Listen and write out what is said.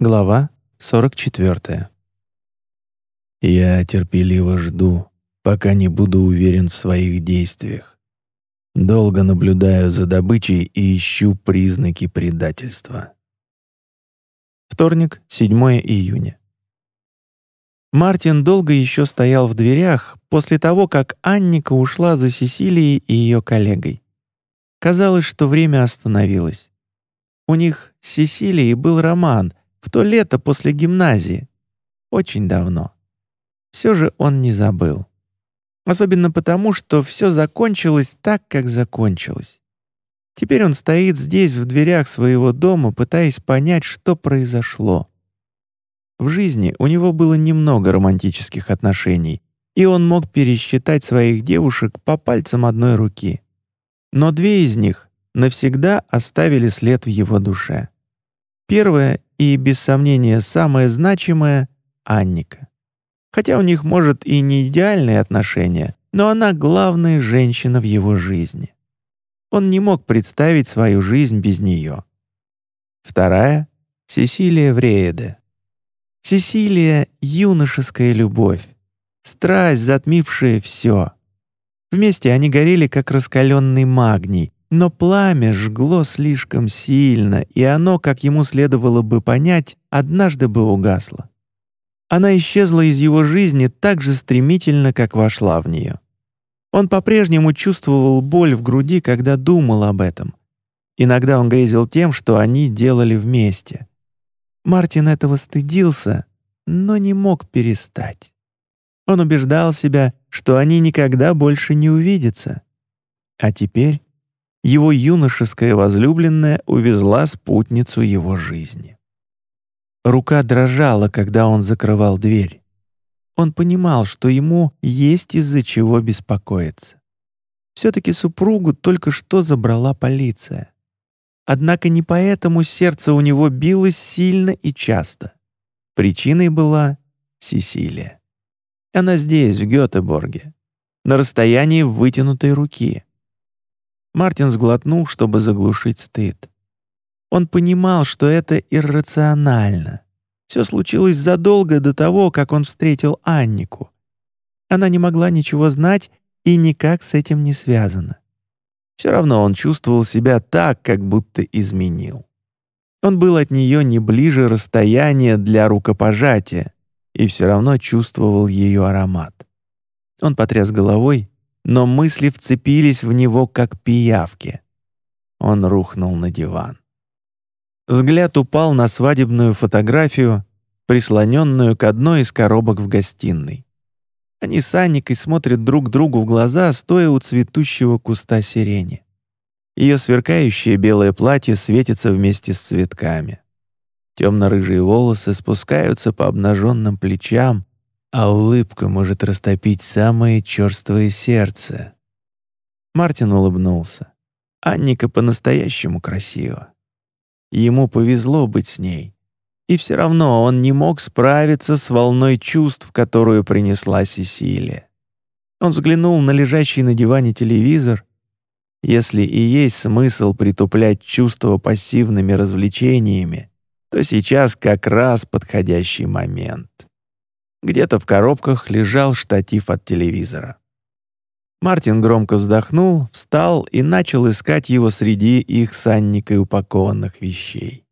Глава 44. Я терпеливо жду, пока не буду уверен в своих действиях. Долго наблюдаю за добычей и ищу признаки предательства. Вторник, 7 июня. Мартин долго еще стоял в дверях после того, как Анника ушла за Сесилией и ее коллегой. Казалось, что время остановилось. У них с Сесилией был роман, в то лето после гимназии. Очень давно. Все же он не забыл. Особенно потому, что все закончилось так, как закончилось. Теперь он стоит здесь, в дверях своего дома, пытаясь понять, что произошло. В жизни у него было немного романтических отношений, и он мог пересчитать своих девушек по пальцам одной руки. Но две из них навсегда оставили след в его душе. Первая и, без сомнения, самое значимое — Анника. Хотя у них, может, и не идеальные отношения, но она главная женщина в его жизни. Он не мог представить свою жизнь без нее. Вторая — Сесилия Врееде. Сесилия — юношеская любовь, страсть, затмившая все. Вместе они горели, как раскаленный магний, но пламя жгло слишком сильно, и оно, как ему следовало бы понять, однажды бы угасло. Она исчезла из его жизни так же стремительно, как вошла в нее. Он по-прежнему чувствовал боль в груди, когда думал об этом. Иногда он грезил тем, что они делали вместе. Мартин этого стыдился, но не мог перестать. Он убеждал себя, что они никогда больше не увидятся. А теперь его юношеская возлюбленная увезла спутницу его жизни. Рука дрожала, когда он закрывал дверь. Он понимал, что ему есть из-за чего беспокоиться. Все-таки супругу только что забрала полиция. Однако не поэтому сердце у него билось сильно и часто. Причиной была Сесилия. Она здесь, в Гетеборге, на расстоянии вытянутой руки. Мартин сглотнул, чтобы заглушить стыд. Он понимал, что это иррационально. Все случилось задолго до того, как он встретил Аннику. Она не могла ничего знать и никак с этим не связана. Все равно он чувствовал себя так, как будто изменил. Он был от нее не ближе расстояния для рукопожатия и все равно чувствовал ее аромат. Он потряс головой но мысли вцепились в него, как пиявки. Он рухнул на диван. Взгляд упал на свадебную фотографию, прислоненную к одной из коробок в гостиной. Они с Анникой смотрят друг другу в глаза, стоя у цветущего куста сирени. Ее сверкающее белое платье светится вместе с цветками. Темно-рыжие волосы спускаются по обнаженным плечам, а улыбка может растопить самое черствое сердце. Мартин улыбнулся. Анника по-настоящему красива. Ему повезло быть с ней. И все равно он не мог справиться с волной чувств, которую принесла Сесилия. Он взглянул на лежащий на диване телевизор. Если и есть смысл притуплять чувства пассивными развлечениями, то сейчас как раз подходящий момент. Где-то в коробках лежал штатив от телевизора. Мартин громко вздохнул, встал и начал искать его среди их Анникой упакованных вещей.